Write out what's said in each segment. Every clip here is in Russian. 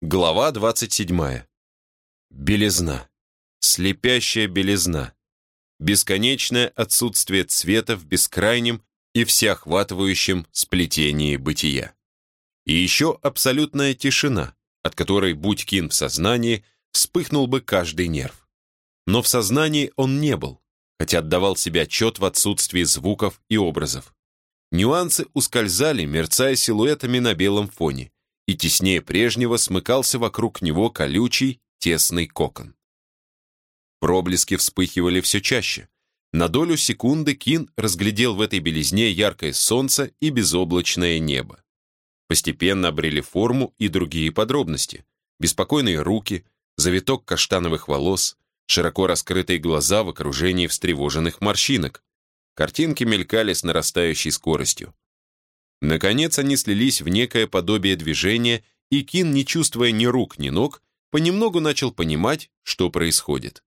Глава 27. Белизна. Слепящая белизна. Бесконечное отсутствие цвета в бескрайнем и всеохватывающем сплетении бытия. И еще абсолютная тишина, от которой, будь Кин в сознании, вспыхнул бы каждый нерв. Но в сознании он не был, хотя отдавал себе отчет в отсутствии звуков и образов. Нюансы ускользали, мерцая силуэтами на белом фоне, и теснее прежнего смыкался вокруг него колючий, тесный кокон. Проблески вспыхивали все чаще. На долю секунды Кин разглядел в этой белизне яркое солнце и безоблачное небо. Постепенно обрели форму и другие подробности. Беспокойные руки, завиток каштановых волос, широко раскрытые глаза в окружении встревоженных морщинок. Картинки мелькали с нарастающей скоростью. Наконец они слились в некое подобие движения, и Кин, не чувствуя ни рук, ни ног, понемногу начал понимать, что происходит.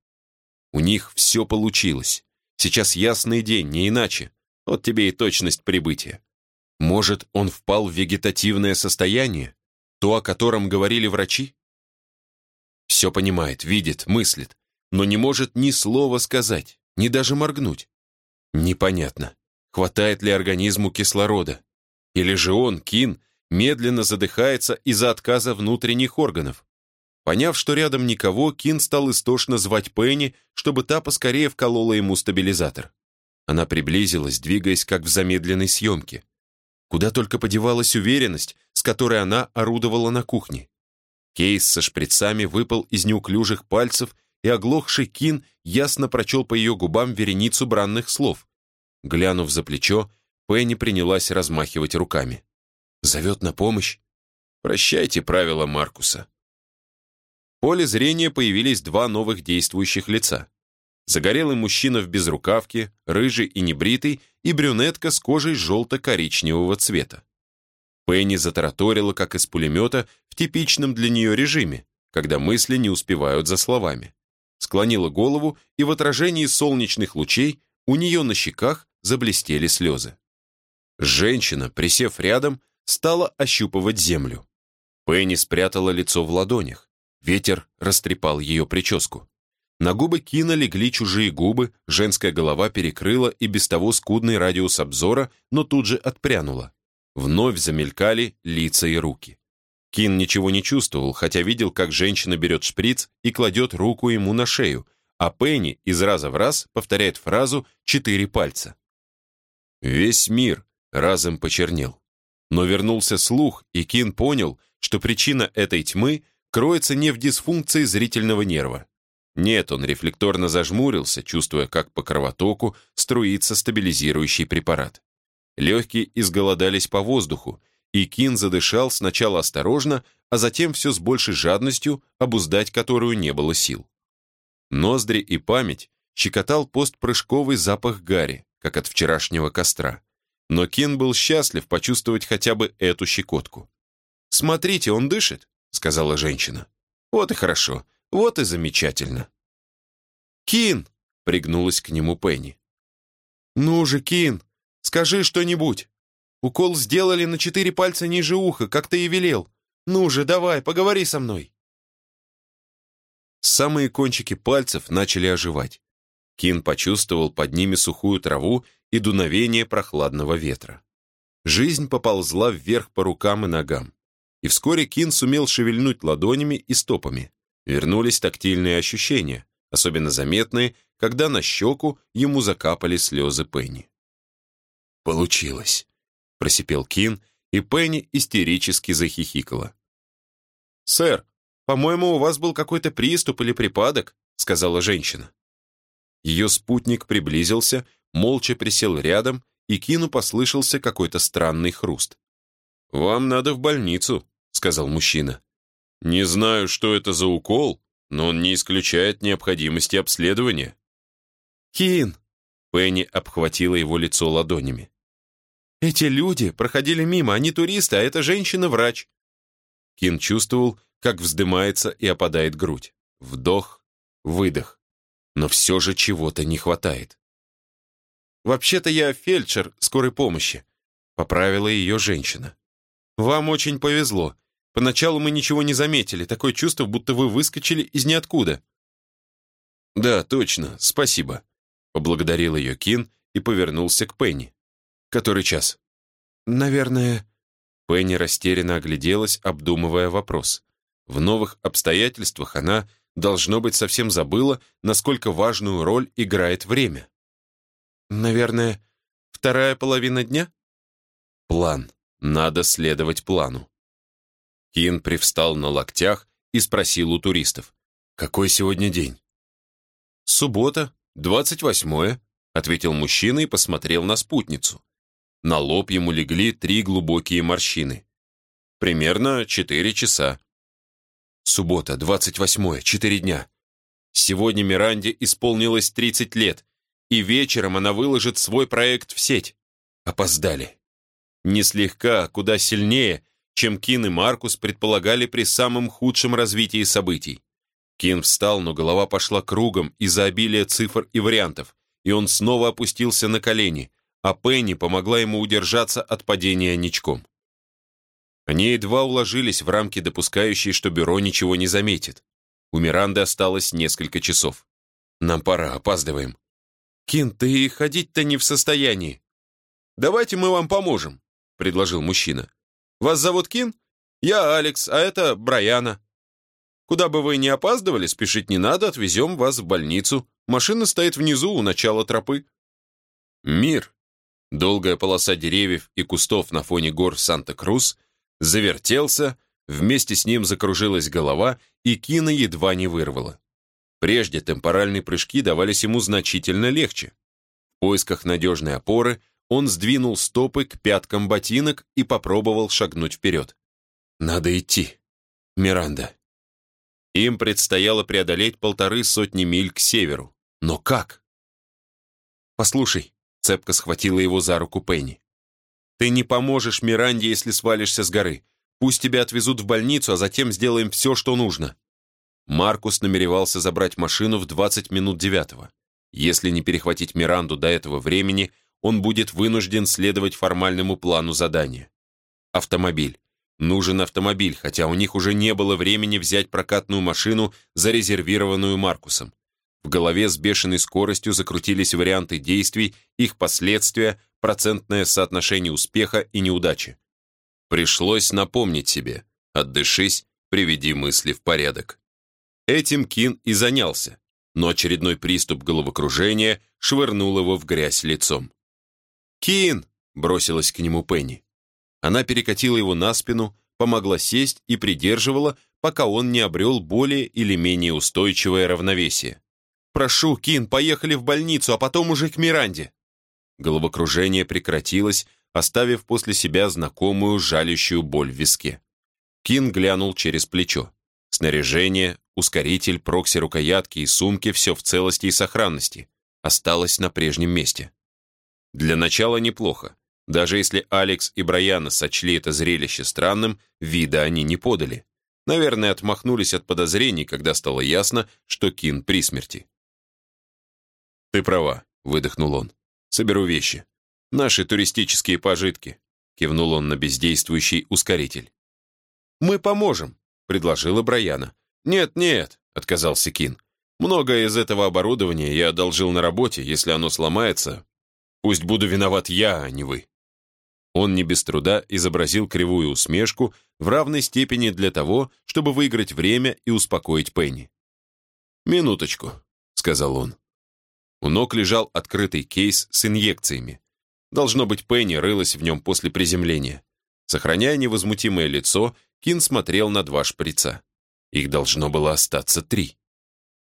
У них все получилось. Сейчас ясный день, не иначе. Вот тебе и точность прибытия. Может, он впал в вегетативное состояние? То, о котором говорили врачи? Все понимает, видит, мыслит, но не может ни слова сказать, ни даже моргнуть. Непонятно, хватает ли организму кислорода. Или же он, Кин, медленно задыхается из-за отказа внутренних органов. Поняв, что рядом никого, Кин стал истошно звать Пенни, чтобы та поскорее вколола ему стабилизатор. Она приблизилась, двигаясь как в замедленной съемке. Куда только подевалась уверенность, с которой она орудовала на кухне. Кейс со шприцами выпал из неуклюжих пальцев, и оглохший Кин ясно прочел по ее губам вереницу бранных слов. Глянув за плечо, Пенни принялась размахивать руками. «Зовет на помощь? Прощайте правила Маркуса». В поле зрения появились два новых действующих лица. Загорелый мужчина в безрукавке, рыжий и небритый, и брюнетка с кожей желто-коричневого цвета. Пенни затараторила, как из пулемета, в типичном для нее режиме, когда мысли не успевают за словами. Склонила голову, и в отражении солнечных лучей у нее на щеках заблестели слезы. Женщина, присев рядом, стала ощупывать землю. Пенни спрятала лицо в ладонях. Ветер растрепал ее прическу. На губы Кина легли чужие губы, женская голова перекрыла и без того скудный радиус обзора, но тут же отпрянула. Вновь замелькали лица и руки. Кин ничего не чувствовал, хотя видел, как женщина берет шприц и кладет руку ему на шею, а Пенни из раза в раз повторяет фразу «четыре пальца». Весь мир, разом почернел. Но вернулся слух, и Кин понял, что причина этой тьмы кроется не в дисфункции зрительного нерва. Нет, он рефлекторно зажмурился, чувствуя, как по кровотоку струится стабилизирующий препарат. Легкие изголодались по воздуху, и Кин задышал сначала осторожно, а затем все с большей жадностью, обуздать которую не было сил. Ноздри и память щекотал постпрыжковый запах гари, как от вчерашнего костра но Кин был счастлив почувствовать хотя бы эту щекотку. «Смотрите, он дышит», — сказала женщина. «Вот и хорошо, вот и замечательно». «Кин!» — пригнулась к нему Пенни. «Ну же, Кин, скажи что-нибудь. Укол сделали на четыре пальца ниже уха, как ты и велел. Ну же, давай, поговори со мной». Самые кончики пальцев начали оживать. Кин почувствовал под ними сухую траву и дуновение прохладного ветра. Жизнь поползла вверх по рукам и ногам. И вскоре Кин сумел шевельнуть ладонями и стопами. Вернулись тактильные ощущения, особенно заметные, когда на щеку ему закапали слезы Пенни. «Получилось», — просипел Кин, и Пенни истерически захихикала. «Сэр, по-моему, у вас был какой-то приступ или припадок», — сказала женщина. Ее спутник приблизился, молча присел рядом, и Кину послышался какой-то странный хруст. «Вам надо в больницу», — сказал мужчина. «Не знаю, что это за укол, но он не исключает необходимости обследования». «Кин!» — Пенни обхватила его лицо ладонями. «Эти люди проходили мимо, они туристы, а эта женщина-врач». Кин чувствовал, как вздымается и опадает грудь. Вдох, выдох. Но все же чего-то не хватает. «Вообще-то я фельдшер скорой помощи», — поправила ее женщина. «Вам очень повезло. Поначалу мы ничего не заметили. Такое чувство, будто вы выскочили из ниоткуда». «Да, точно. Спасибо», — поблагодарил ее Кин и повернулся к Пенни. «Который час?» «Наверное...» Пенни растерянно огляделась, обдумывая вопрос. В новых обстоятельствах она, должно быть, совсем забыла, насколько важную роль играет время. «Наверное, вторая половина дня?» «План. Надо следовать плану». Кин привстал на локтях и спросил у туристов. «Какой сегодня день?» «Суббота, двадцать восьмое», — ответил мужчина и посмотрел на спутницу. На лоб ему легли три глубокие морщины. Примерно четыре часа. Суббота, 28-е, четыре дня. Сегодня Миранде исполнилось 30 лет, и вечером она выложит свой проект в сеть. Опоздали. Не слегка, а куда сильнее, чем Кин и Маркус предполагали при самом худшем развитии событий. Кин встал, но голова пошла кругом из-за обилия цифр и вариантов, и он снова опустился на колени, а Пенни помогла ему удержаться от падения ничком. Они едва уложились в рамки, допускающие, что бюро ничего не заметит. У Миранды осталось несколько часов. «Нам пора, опаздываем». «Кин, ты ходить-то не в состоянии». «Давайте мы вам поможем», — предложил мужчина. «Вас зовут Кин? Я Алекс, а это Брайана. Куда бы вы ни опаздывали, спешить не надо, отвезем вас в больницу. Машина стоит внизу у начала тропы». Мир, долгая полоса деревьев и кустов на фоне гор Санта-Крус — завертелся, вместе с ним закружилась голова, и Кина едва не вырвала. Прежде темпоральные прыжки давались ему значительно легче. В поисках надежной опоры он сдвинул стопы к пяткам ботинок и попробовал шагнуть вперед. «Надо идти. Миранда». Им предстояло преодолеть полторы сотни миль к северу. Но как? «Послушай», — цепко схватила его за руку Пенни. Ты не поможешь Миранде, если свалишься с горы. Пусть тебя отвезут в больницу, а затем сделаем все, что нужно». Маркус намеревался забрать машину в 20 минут девятого. Если не перехватить Миранду до этого времени, он будет вынужден следовать формальному плану задания. Автомобиль. Нужен автомобиль, хотя у них уже не было времени взять прокатную машину, зарезервированную Маркусом. В голове с бешеной скоростью закрутились варианты действий, их последствия, процентное соотношение успеха и неудачи. Пришлось напомнить себе, отдышись, приведи мысли в порядок. Этим Кин и занялся, но очередной приступ головокружения швырнул его в грязь лицом. «Кин!» — бросилась к нему Пенни. Она перекатила его на спину, помогла сесть и придерживала, пока он не обрел более или менее устойчивое равновесие. «Прошу, Кин, поехали в больницу, а потом уже к Миранде». Головокружение прекратилось, оставив после себя знакомую жалящую боль в виске. Кин глянул через плечо. Снаряжение, ускоритель, прокси-рукоятки и сумки — все в целости и сохранности. Осталось на прежнем месте. Для начала неплохо. Даже если Алекс и Брайана сочли это зрелище странным, вида они не подали. Наверное, отмахнулись от подозрений, когда стало ясно, что Кин при смерти. «Ты права», — выдохнул он. «Соберу вещи. Наши туристические пожитки», — кивнул он на бездействующий ускоритель. «Мы поможем», — предложила Брайана. «Нет, нет», — отказался Кин. «Многое из этого оборудования я одолжил на работе. Если оно сломается, пусть буду виноват я, а не вы». Он не без труда изобразил кривую усмешку в равной степени для того, чтобы выиграть время и успокоить Пенни. «Минуточку», — сказал он. У ног лежал открытый кейс с инъекциями. Должно быть, Пенни рылась в нем после приземления. Сохраняя невозмутимое лицо, Кин смотрел на два шприца. Их должно было остаться три.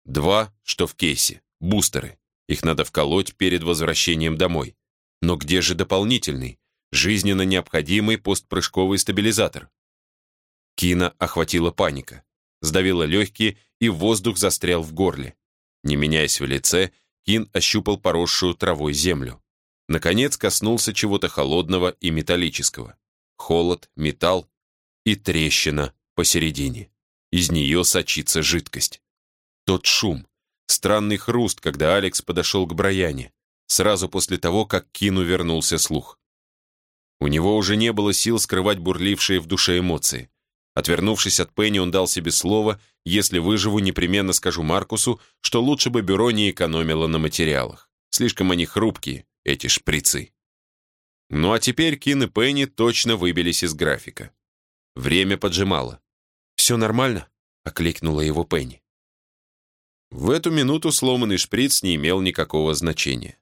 Два, что в кейсе, бустеры. Их надо вколоть перед возвращением домой. Но где же дополнительный, жизненно необходимый постпрыжковый стабилизатор? Кина охватила паника. Сдавила легкие, и воздух застрял в горле. Не меняясь в лице, Кин ощупал поросшую травой землю. Наконец коснулся чего-то холодного и металлического. Холод, металл и трещина посередине. Из нее сочится жидкость. Тот шум, странный хруст, когда Алекс подошел к Браяне, сразу после того, как Кину вернулся слух. У него уже не было сил скрывать бурлившие в душе эмоции. Отвернувшись от Пенни, он дал себе слово, если выживу, непременно скажу Маркусу, что лучше бы бюро не экономило на материалах. Слишком они хрупкие, эти шприцы. Ну а теперь Кин и Пенни точно выбились из графика. Время поджимало. «Все нормально?» — окликнула его Пенни. В эту минуту сломанный шприц не имел никакого значения.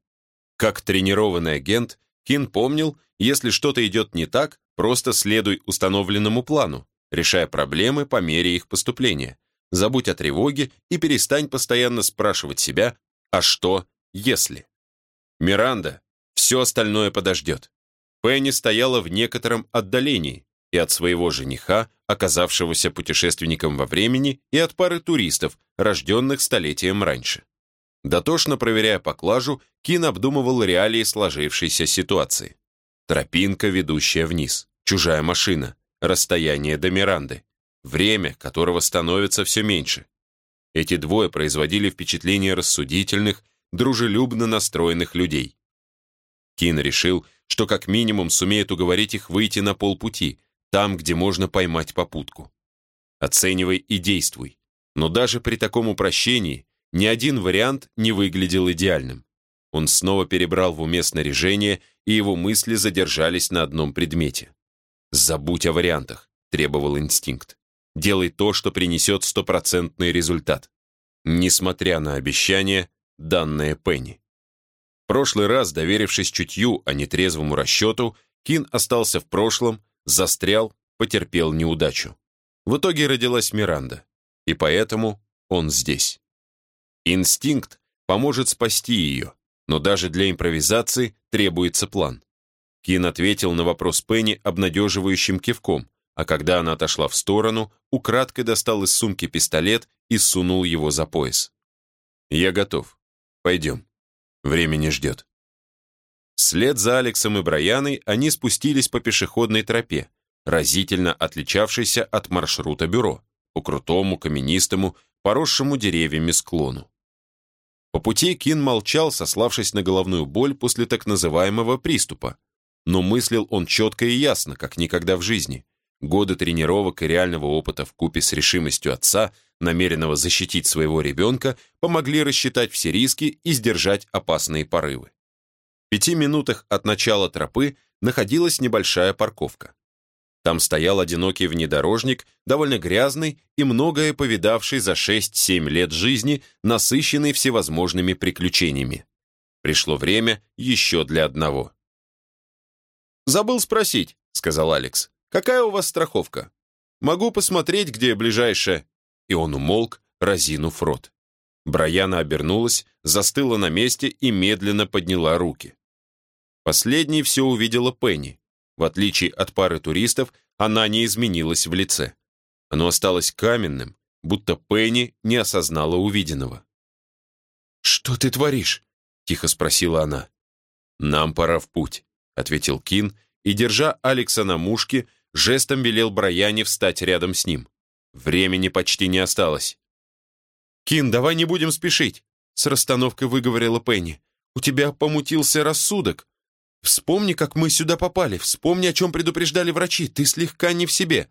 Как тренированный агент, Кин помнил, если что-то идет не так, просто следуй установленному плану, решая проблемы по мере их поступления. Забудь о тревоге и перестань постоянно спрашивать себя «А что, если?». Миранда, все остальное подождет. Пенни стояла в некотором отдалении и от своего жениха, оказавшегося путешественником во времени, и от пары туристов, рожденных столетием раньше. Дотошно проверяя поклажу, Кин обдумывал реалии сложившейся ситуации. Тропинка, ведущая вниз, чужая машина, расстояние до Миранды, время, которого становится все меньше. Эти двое производили впечатление рассудительных, дружелюбно настроенных людей. Кин решил, что как минимум сумеет уговорить их выйти на полпути, там, где можно поймать попутку. Оценивай и действуй. Но даже при таком упрощении ни один вариант не выглядел идеальным. Он снова перебрал в уме снаряжение, и его мысли задержались на одном предмете. «Забудь о вариантах», — требовал инстинкт. «Делай то, что принесет стопроцентный результат». Несмотря на обещания, данное Пенни. Прошлый раз, доверившись чутью, а не трезвому расчету, Кин остался в прошлом, застрял, потерпел неудачу. В итоге родилась Миранда, и поэтому он здесь. Инстинкт поможет спасти ее, но даже для импровизации требуется план. Кин ответил на вопрос Пенни обнадеживающим кивком, а когда она отошла в сторону, украдкой достал из сумки пистолет и сунул его за пояс. «Я готов. Пойдем. Время не ждет». Вслед за Алексом и Браяной они спустились по пешеходной тропе, разительно отличавшейся от маршрута бюро, по крутому, каменистому, поросшему деревьями склону. По пути Кин молчал, сославшись на головную боль после так называемого приступа. Но мыслил он четко и ясно, как никогда в жизни. Годы тренировок и реального опыта в купе с решимостью отца, намеренного защитить своего ребенка, помогли рассчитать все риски и сдержать опасные порывы. В пяти минутах от начала тропы находилась небольшая парковка. Там стоял одинокий внедорожник, довольно грязный и многое повидавший за 6-7 лет жизни, насыщенный всевозможными приключениями. Пришло время еще для одного. «Забыл спросить», — сказал Алекс. «Какая у вас страховка? Могу посмотреть, где ближайшая». И он умолк, разинув рот. Браяна обернулась, застыла на месте и медленно подняла руки. Последней все увидела Пенни, в отличие от пары туристов, она не изменилась в лице. Оно осталось каменным, будто Пенни не осознала увиденного. «Что ты творишь?» — тихо спросила она. «Нам пора в путь», — ответил Кин, и, держа Алекса на мушке, жестом велел Браяне встать рядом с ним. Времени почти не осталось. «Кин, давай не будем спешить», — с расстановкой выговорила Пенни. «У тебя помутился рассудок. Вспомни, как мы сюда попали. Вспомни, о чем предупреждали врачи. Ты слегка не в себе.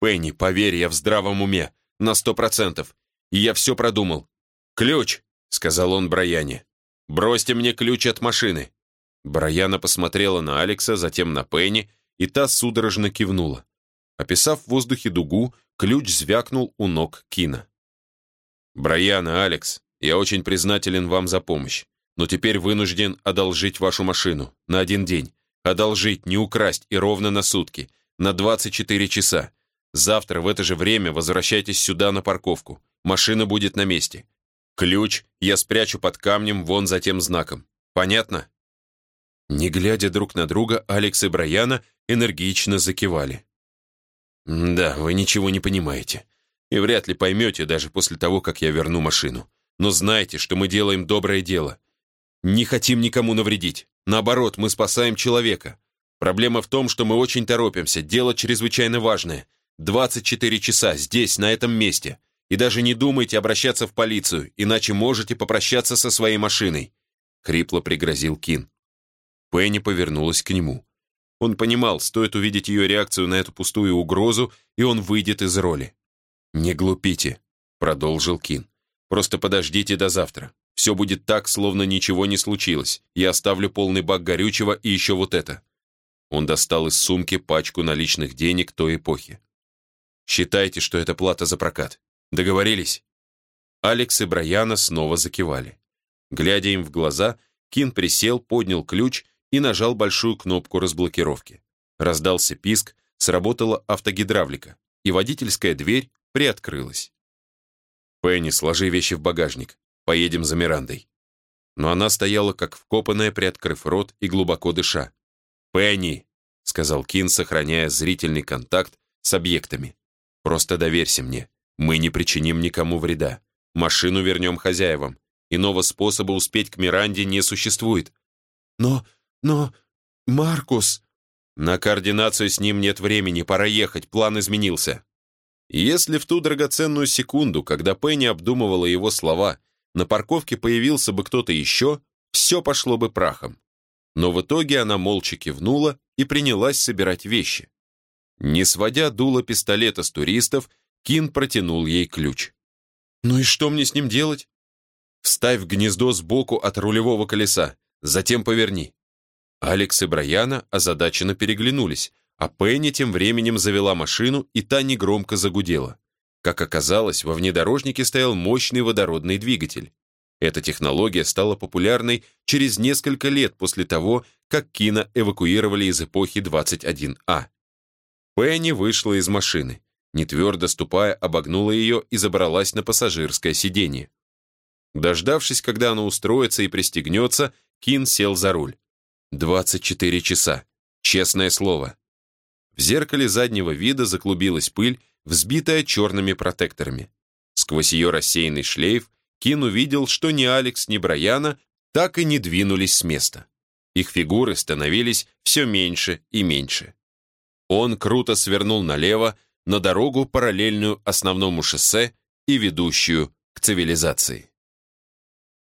Пенни, поверь, я в здравом уме. На сто процентов. И я все продумал. «Ключ», — сказал он Браяне. «Бросьте мне ключ от машины». Браяна посмотрела на Алекса, затем на Пенни, и та судорожно кивнула. Описав в воздухе дугу, ключ звякнул у ног Кина. «Браяна, Алекс, я очень признателен вам за помощь но теперь вынужден одолжить вашу машину на один день. Одолжить, не украсть и ровно на сутки, на 24 часа. Завтра в это же время возвращайтесь сюда на парковку. Машина будет на месте. Ключ я спрячу под камнем вон за тем знаком. Понятно?» Не глядя друг на друга, Алекс и Браяна энергично закивали. «Да, вы ничего не понимаете. И вряд ли поймете даже после того, как я верну машину. Но знайте, что мы делаем доброе дело. Не хотим никому навредить. Наоборот, мы спасаем человека. Проблема в том, что мы очень торопимся. Дело чрезвычайно важное. 24 часа здесь, на этом месте. И даже не думайте обращаться в полицию, иначе можете попрощаться со своей машиной. Хрипло пригрозил Кин. Пенни повернулась к нему. Он понимал, стоит увидеть ее реакцию на эту пустую угрозу, и он выйдет из роли. «Не глупите», — продолжил Кин. «Просто подождите до завтра. Все будет так, словно ничего не случилось. Я оставлю полный бак горючего и еще вот это». Он достал из сумки пачку наличных денег той эпохи. «Считайте, что это плата за прокат. Договорились?» Алекс и Брайана снова закивали. Глядя им в глаза, Кин присел, поднял ключ и нажал большую кнопку разблокировки. Раздался писк, сработала автогидравлика, и водительская дверь приоткрылась. «Пенни, сложи вещи в багажник. Поедем за Мирандой». Но она стояла как вкопанная, приоткрыв рот и глубоко дыша. «Пенни!» — сказал Кин, сохраняя зрительный контакт с объектами. «Просто доверься мне. Мы не причиним никому вреда. Машину вернем хозяевам. Иного способа успеть к Миранде не существует». «Но... но... Маркус...» «На координацию с ним нет времени, пора ехать, план изменился». Если в ту драгоценную секунду, когда Пенни обдумывала его слова, на парковке появился бы кто-то еще, все пошло бы прахом. Но в итоге она молча кивнула и принялась собирать вещи. Не сводя дуло пистолета с туристов, Кин протянул ей ключ. «Ну и что мне с ним делать?» «Вставь гнездо сбоку от рулевого колеса, затем поверни». Алекс и Брайана озадаченно переглянулись, а Пенни тем временем завела машину, и та негромко загудела. Как оказалось, во внедорожнике стоял мощный водородный двигатель. Эта технология стала популярной через несколько лет после того, как Кина эвакуировали из эпохи 21А. Пенни вышла из машины, не твердо ступая, обогнула ее и забралась на пассажирское сиденье. Дождавшись, когда она устроится и пристегнется, Кин сел за руль. 24 часа. Честное слово. В зеркале заднего вида заклубилась пыль, взбитая черными протекторами. Сквозь ее рассеянный шлейф Кин увидел, что ни Алекс, ни Брайана так и не двинулись с места. Их фигуры становились все меньше и меньше. Он круто свернул налево на дорогу, параллельную основному шоссе и ведущую к цивилизации.